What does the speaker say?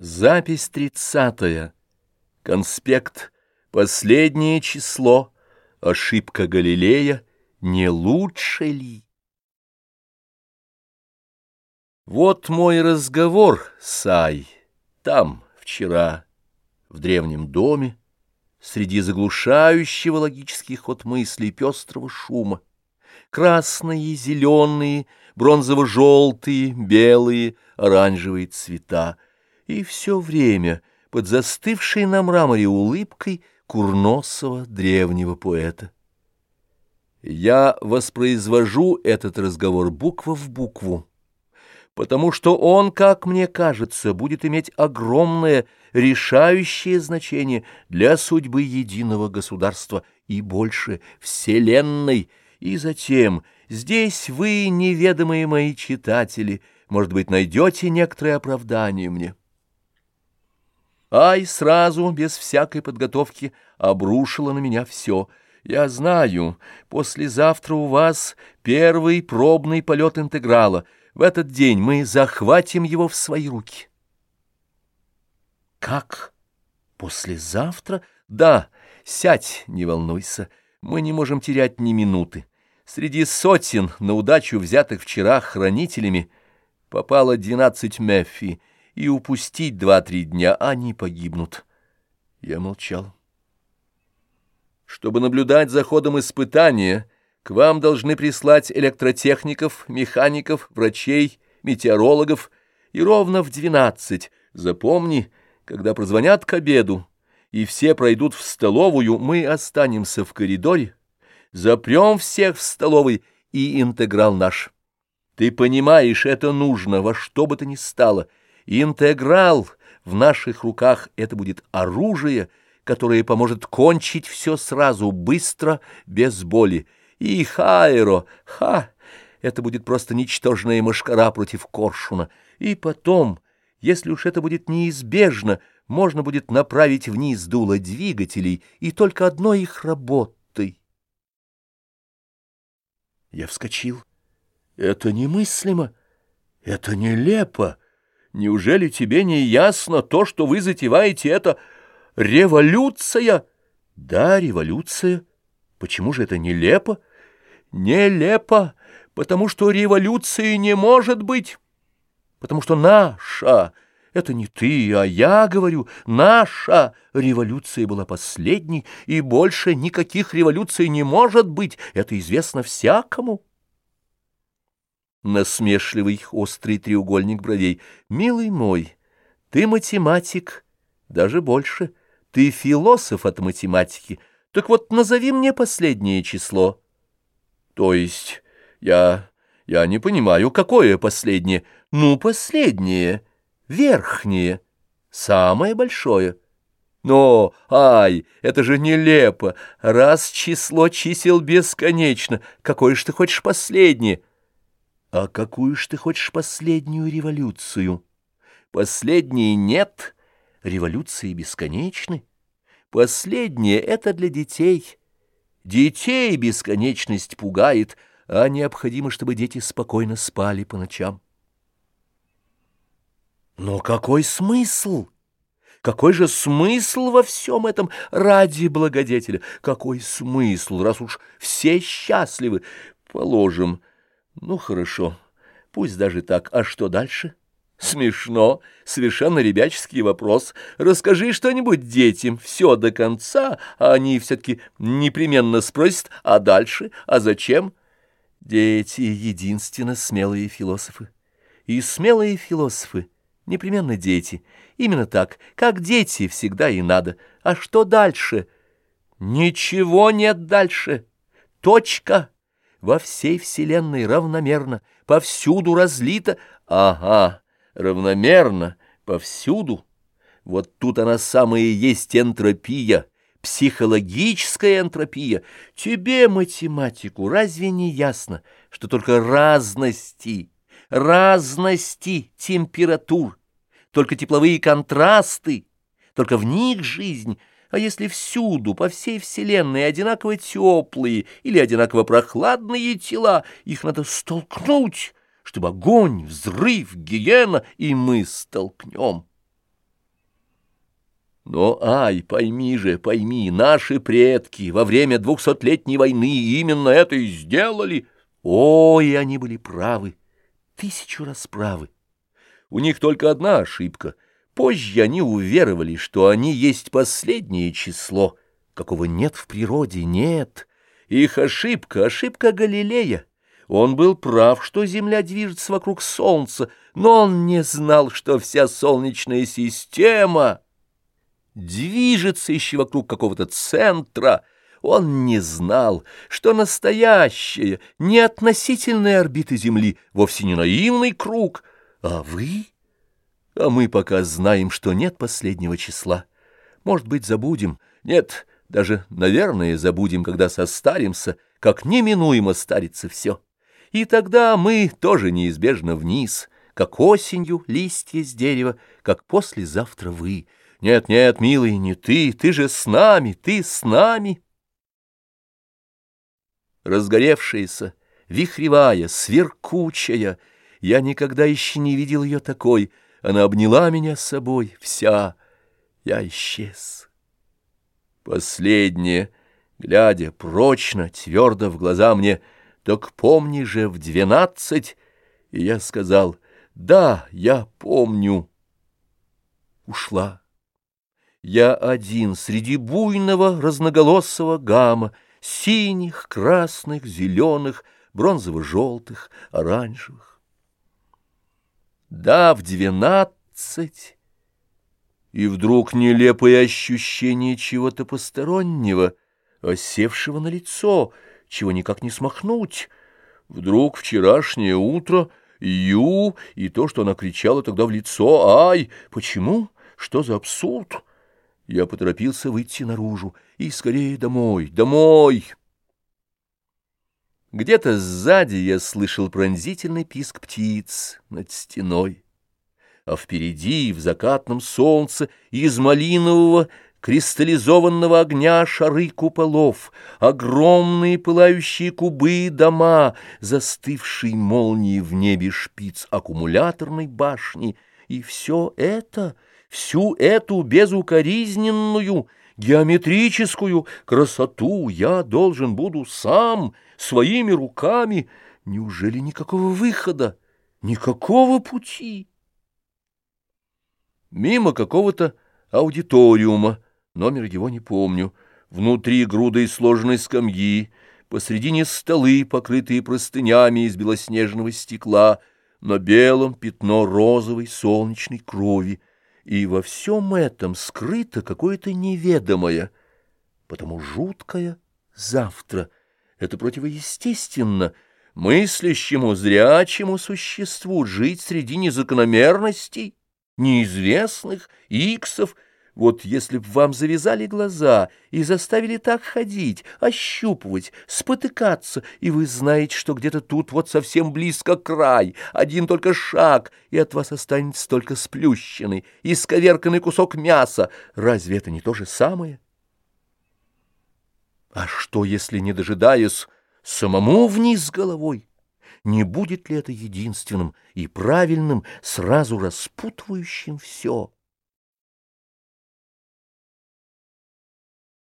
Запись тридцатая. Конспект. Последнее число. Ошибка Галилея. Не лучше ли? Вот мой разговор, Сай, там, вчера, в древнем доме, среди заглушающего логический ход мыслей пестрого шума. Красные, зеленые, бронзово-желтые, белые, оранжевые цвета — и все время под застывшей на мраморе улыбкой курносого древнего поэта. Я воспроизвожу этот разговор буква в букву, потому что он, как мне кажется, будет иметь огромное решающее значение для судьбы единого государства и больше Вселенной, и затем здесь вы, неведомые мои читатели, может быть, найдете некоторое оправдание мне. Ай сразу, без всякой подготовки, обрушила на меня все. Я знаю, послезавтра у вас первый пробный полет интеграла. В этот день мы захватим его в свои руки. Как? Послезавтра? Да, сядь, не волнуйся. Мы не можем терять ни минуты. Среди сотен на удачу взятых вчера хранителями попало двенадцать Меффи — и упустить два-три дня, они погибнут. Я молчал. Чтобы наблюдать за ходом испытания, к вам должны прислать электротехников, механиков, врачей, метеорологов, и ровно в двенадцать, запомни, когда прозвонят к обеду, и все пройдут в столовую, мы останемся в коридоре, запрем всех в столовой и интеграл наш. Ты понимаешь, это нужно во что бы то ни стало — Интеграл в наших руках — это будет оружие, которое поможет кончить все сразу, быстро, без боли. И хайро, ха, это будет просто ничтожная мошкара против коршуна. И потом, если уж это будет неизбежно, можно будет направить вниз дуло двигателей и только одной их работой. Я вскочил. Это немыслимо, это нелепо. Неужели тебе не ясно то, что вы затеваете, это революция? Да, революция. Почему же это нелепо? Нелепо, потому что революции не может быть. Потому что наша, это не ты, а я говорю, наша революция была последней, и больше никаких революций не может быть, это известно всякому насмешливый острый треугольник бровей. «Милый мой, ты математик, даже больше. Ты философ от математики. Так вот назови мне последнее число». «То есть я... я не понимаю, какое последнее?» «Ну, последнее, верхнее, самое большое». Но, ай, это же нелепо. Раз число чисел бесконечно, какое же ты хочешь последнее? А какую ж ты хочешь последнюю революцию? Последней нет, революции бесконечны. Последнее — это для детей. Детей бесконечность пугает, а необходимо, чтобы дети спокойно спали по ночам. Но какой смысл? Какой же смысл во всем этом ради благодетеля? Какой смысл, раз уж все счастливы? Положим, ну, хорошо, пусть даже так. А что дальше? Смешно, совершенно ребяческий вопрос. Расскажи что-нибудь детям, все до конца, а они все-таки непременно спросят, а дальше, а зачем? Дети — единственно смелые философы. И смелые философы — непременно дети. Именно так, как дети всегда и надо. А что дальше? Ничего нет дальше. Точка во всей вселенной равномерно, повсюду разлито. Ага, равномерно, повсюду. Вот тут она самая есть энтропия, психологическая энтропия. Тебе, математику, разве не ясно, что только разности, разности температур, только тепловые контрасты, только в них жизнь — а если всюду, по всей Вселенной, одинаково теплые или одинаково прохладные тела, их надо столкнуть, чтобы огонь, взрыв, гиена, и мы столкнем. Но, ай, пойми же, пойми, наши предки во время двухсотлетней войны именно это и сделали. Ой, они были правы, тысячу раз правы. У них только одна ошибка. Позже они уверовали, что они есть последнее число, какого нет в природе, нет. Их ошибка — ошибка Галилея. Он был прав, что Земля движется вокруг Солнца, но он не знал, что вся Солнечная система движется еще вокруг какого-то центра. Он не знал, что настоящая, неотносительная орбита Земли вовсе не наивный круг, а вы... А мы пока знаем, что нет последнего числа. Может быть, забудем. Нет, даже, наверное, забудем, когда состаримся, как неминуемо старится все. И тогда мы тоже неизбежно вниз, как осенью листья с дерева, как послезавтра вы. Нет, нет, милый, не ты, ты же с нами, ты с нами. Разгоревшаяся, вихревая, сверкучая, я никогда еще не видел ее такой. Она обняла меня с собой, вся, я исчез. Последнее, глядя прочно, твердо в глаза мне — так помни же в двенадцать. И я сказал, да, я помню. Ушла. Я один среди буйного разноголосого гамма, синих, красных, зеленых, бронзово-желтых, оранжевых. Да, в двенадцать. И вдруг нелепое ощущение чего-то постороннего, осевшего на лицо — чего никак не смахнуть. Вдруг вчерашнее утро, Ю, и то, что она кричала тогда в лицо, «Ай! Почему? Что за абсурд?» Я поторопился выйти наружу, и скорее домой, домой. Где-то сзади я слышал пронзительный писк птиц над стеной, а впереди, в закатном солнце, из малинового кристаллизованного огня шары куполов, огромные пылающие кубы дома, застывшие молнии в небе шпиц аккумуляторной башни, и все это, всю эту безукоризненную, геометрическую красоту я должен буду сам, своими руками. Неужели никакого выхода, никакого пути? Мимо какого-то аудиториума, Номер его не помню. Внутри грудой сложенной скамьи, посредине столы, покрытые простынями из белоснежного стекла, на белом пятно розовой солнечной крови. И во всем этом скрыто какое-то неведомое, потому жуткое завтра. Это противоестественно мыслящему, зрячему существу жить среди незакономерностей, неизвестных, иксов, вот если б вам завязали глаза и заставили так ходить, ощупывать, спотыкаться, и вы знаете, что где-то тут вот совсем близко край, один только шаг, и от вас останется только сплющенный, исковерканный кусок мяса, разве это не то же самое? А что, если, не дожидаясь, самому вниз головой? Не будет ли это единственным и правильным, сразу распутывающим все?